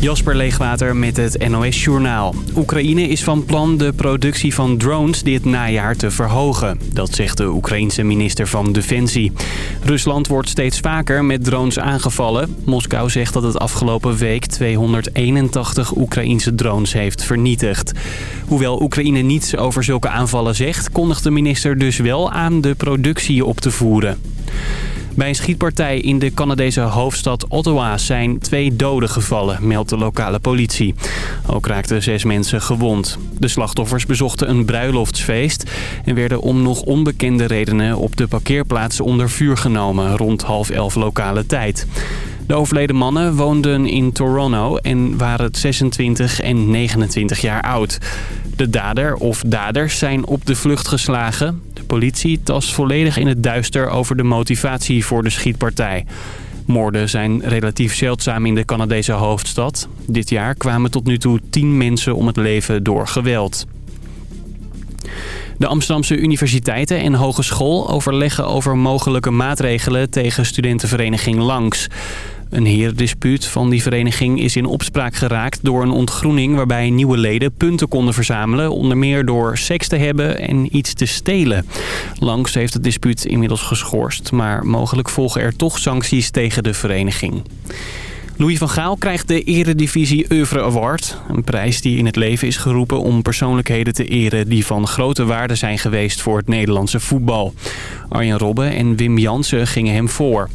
Jasper Leegwater met het NOS Journaal. Oekraïne is van plan de productie van drones dit najaar te verhogen. Dat zegt de Oekraïense minister van Defensie. Rusland wordt steeds vaker met drones aangevallen. Moskou zegt dat het afgelopen week 281 Oekraïense drones heeft vernietigd. Hoewel Oekraïne niets over zulke aanvallen zegt... kondigt de minister dus wel aan de productie op te voeren. Bij een schietpartij in de Canadese hoofdstad Ottawa zijn twee doden gevallen, meldt de lokale politie. Ook raakten zes mensen gewond. De slachtoffers bezochten een bruiloftsfeest en werden om nog onbekende redenen op de parkeerplaats onder vuur genomen rond half elf lokale tijd. De overleden mannen woonden in Toronto en waren 26 en 29 jaar oud. De dader of daders zijn op de vlucht geslagen. De politie tast volledig in het duister over de motivatie voor de schietpartij. Moorden zijn relatief zeldzaam in de Canadese hoofdstad. Dit jaar kwamen tot nu toe 10 mensen om het leven door geweld. De Amsterdamse universiteiten en hogeschool overleggen over mogelijke maatregelen tegen studentenvereniging Langs. Een herendispuut van die vereniging is in opspraak geraakt door een ontgroening waarbij nieuwe leden punten konden verzamelen. Onder meer door seks te hebben en iets te stelen. Langs heeft het dispuut inmiddels geschorst, maar mogelijk volgen er toch sancties tegen de vereniging. Louis van Gaal krijgt de Eredivisie Oeuvre Award. Een prijs die in het leven is geroepen om persoonlijkheden te eren... die van grote waarde zijn geweest voor het Nederlandse voetbal. Arjen Robben en Wim Jansen gingen hem voor.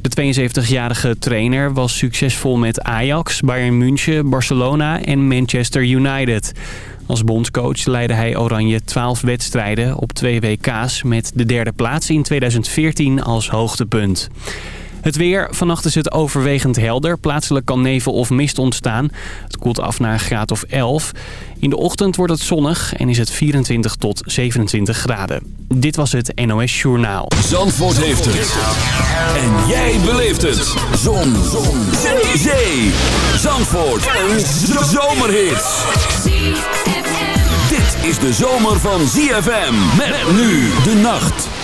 De 72-jarige trainer was succesvol met Ajax, Bayern München, Barcelona en Manchester United. Als bondscoach leidde hij Oranje 12 wedstrijden op twee WK's... met de derde plaats in 2014 als hoogtepunt. Het weer. Vannacht is het overwegend helder. Plaatselijk kan nevel of mist ontstaan. Het koelt af naar een graad of 11. In de ochtend wordt het zonnig en is het 24 tot 27 graden. Dit was het NOS Journaal. Zandvoort heeft het. En jij beleeft het. Zon. Zon. Zee. Zandvoort. Een zomerhit. Dit is de zomer van ZFM. Met nu de nacht.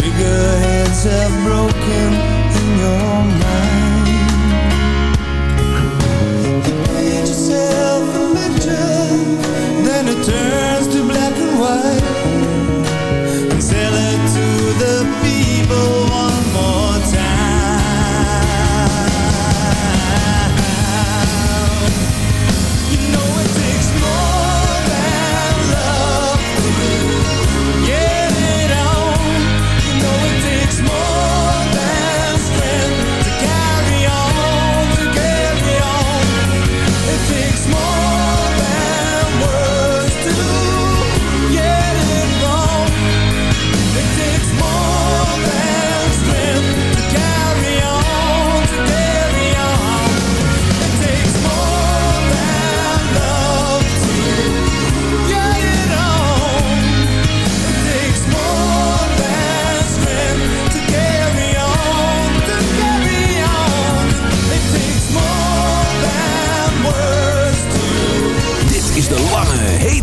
figureheads have broken in your mind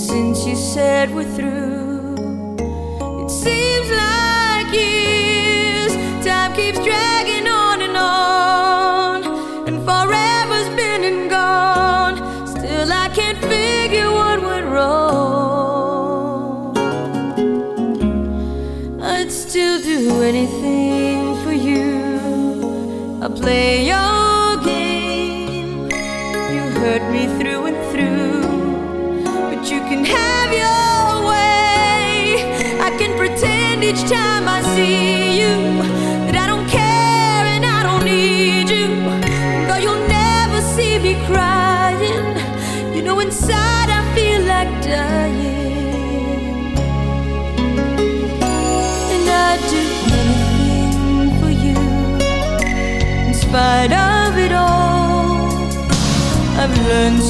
since you said we're through. It seems like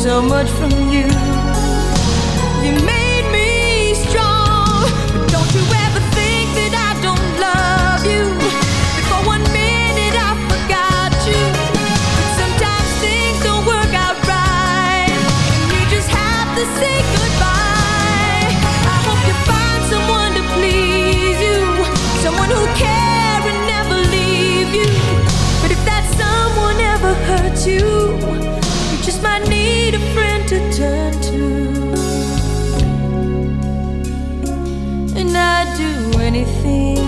so much from you. everything.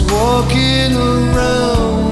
walking around.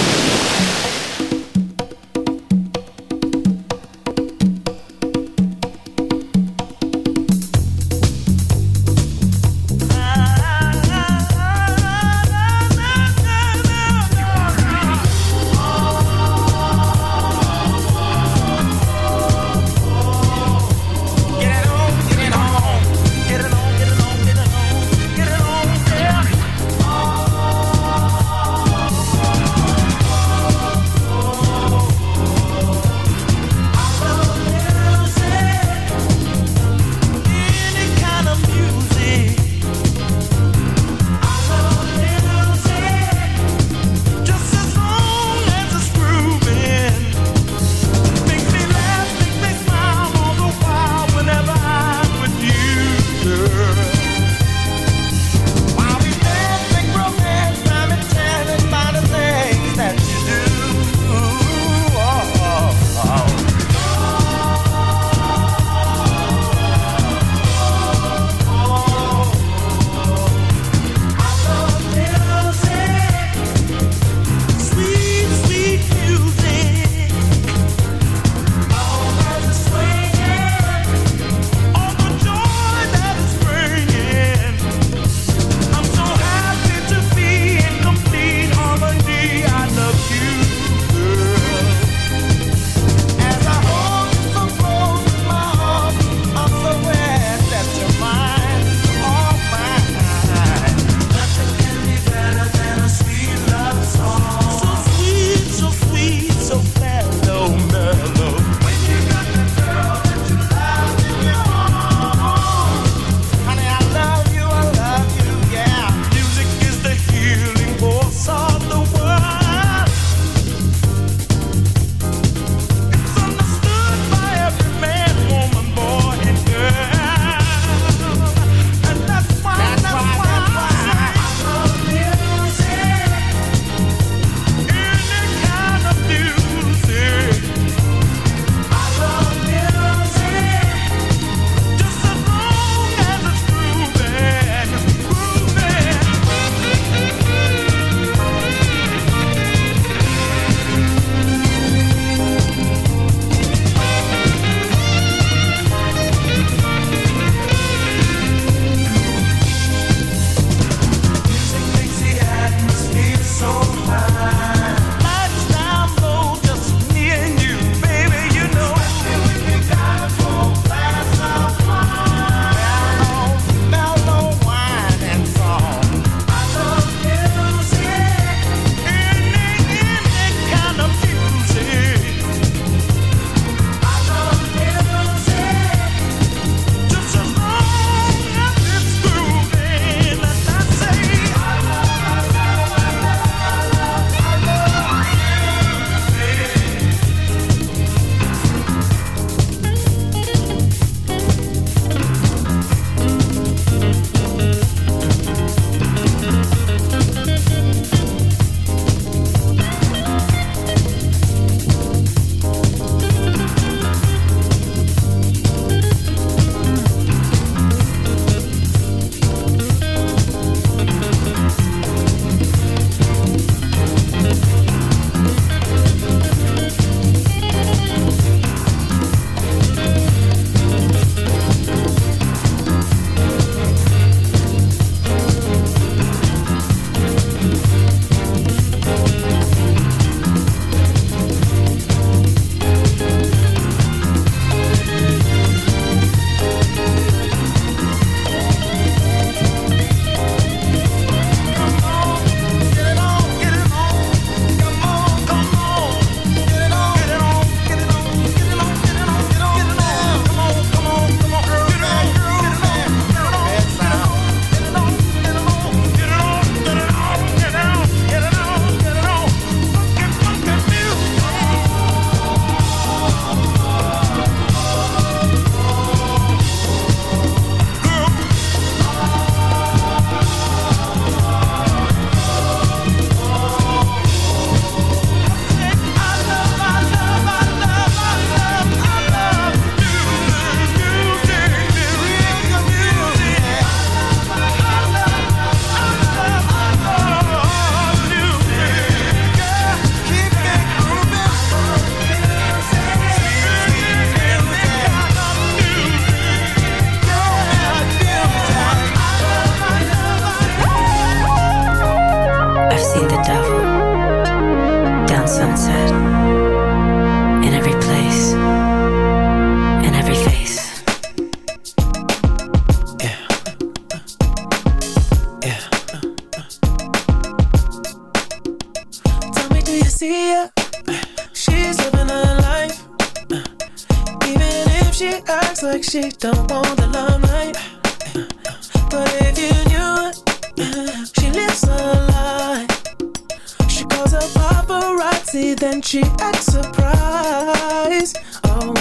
Then she acts surprised. Oh,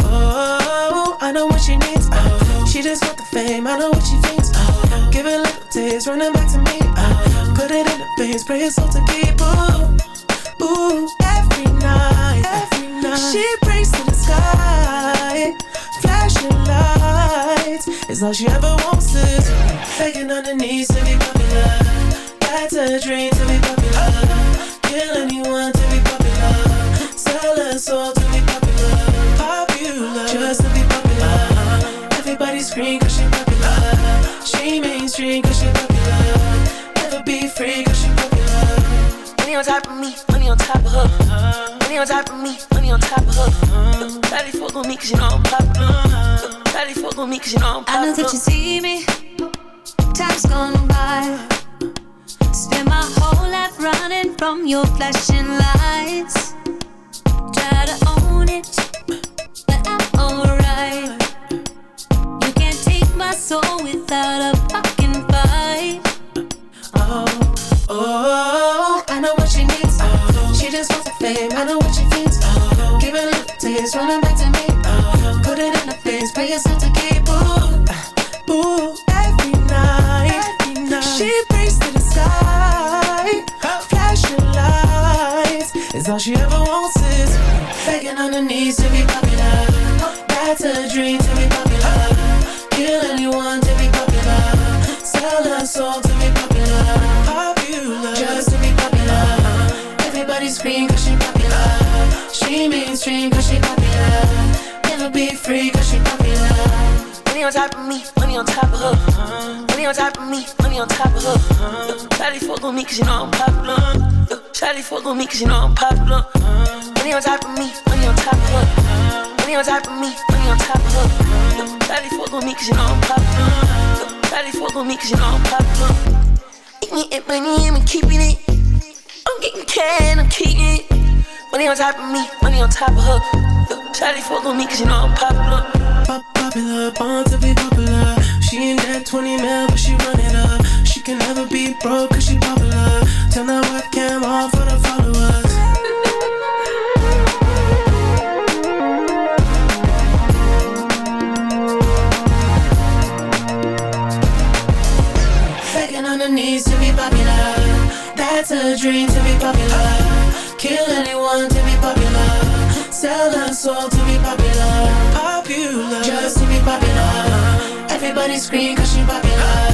oh, I know what she needs. Oh, she just want the fame. I know what she thinks. Oh, give it little taste, running back to me. Oh, put it in the veins, pray it's all to keep. Ooh, ooh, every night, every night. She prays to the sky, flashing lights. It's all she ever wants is begging on her knees to be popular. That's a dream to be popular. Kill anyone to be popular. Sell her soul to be popular. Popular, just to be popular. Everybody scream cause she popular. She mainstream cause she popular. Never be free cause she popular. Money on top of me, money on top of her. Money on top of me, money on top of her. Daddy fuck on me cause you know I'm popular. Daddy fuck on me cause you know I'm I know that you see me. Time's gone by. My whole life running from your flashing lights. Try to own it, but I'm alright. You can't take my soul without a fucking fight. Oh, oh, I know what she needs. Oh, she just wants the fame. I know what she it a running back to me. Oh, put it in the face, pay yourself to keep. Ooh, ooh, all she ever wants is begging on her knees to be popular. That's a dream to be popular. Kill anyone to be popular. Sell her soul to be popular. Popular, just to be popular. Everybody scream cause she popular. She mainstream cause she popular. Never be free cause she popular. Money on top of me, money on top of her. Money on top of me, money on top of her. Daddy fuck on me cause you know I'm popular. Daddy fuck on me cause you know I'm popular. Money on top of me, money on top of her. Money on top of me, money on top of her. Daddy fuck on me cause you know I'm popular. Daddy fuck on me cause you know I'm popular. Eating it, money, I'm keeping it. I'm getting can, I'm keeping it. Money on top of me, money on top of her. Daddy fuck on me cause you know I'm popular. Pop popular, born to be popular. She ain't that 20 mil, but she run it up. Can never be broke cause she popular. Turn that webcam on for the followers. Begging on her knees to be popular. That's a dream to be popular. Kill anyone to be popular. Sell her soul to be popular. Popular, just to be popular. Everybody scream cause she popular.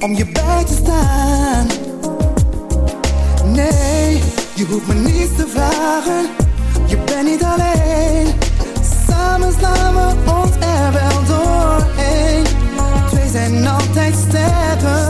Om je bij te staan. Nee, je hoeft me niets te vragen. Je bent niet alleen. Samen slaan we ons er wel doorheen. Twee zijn altijd sterker.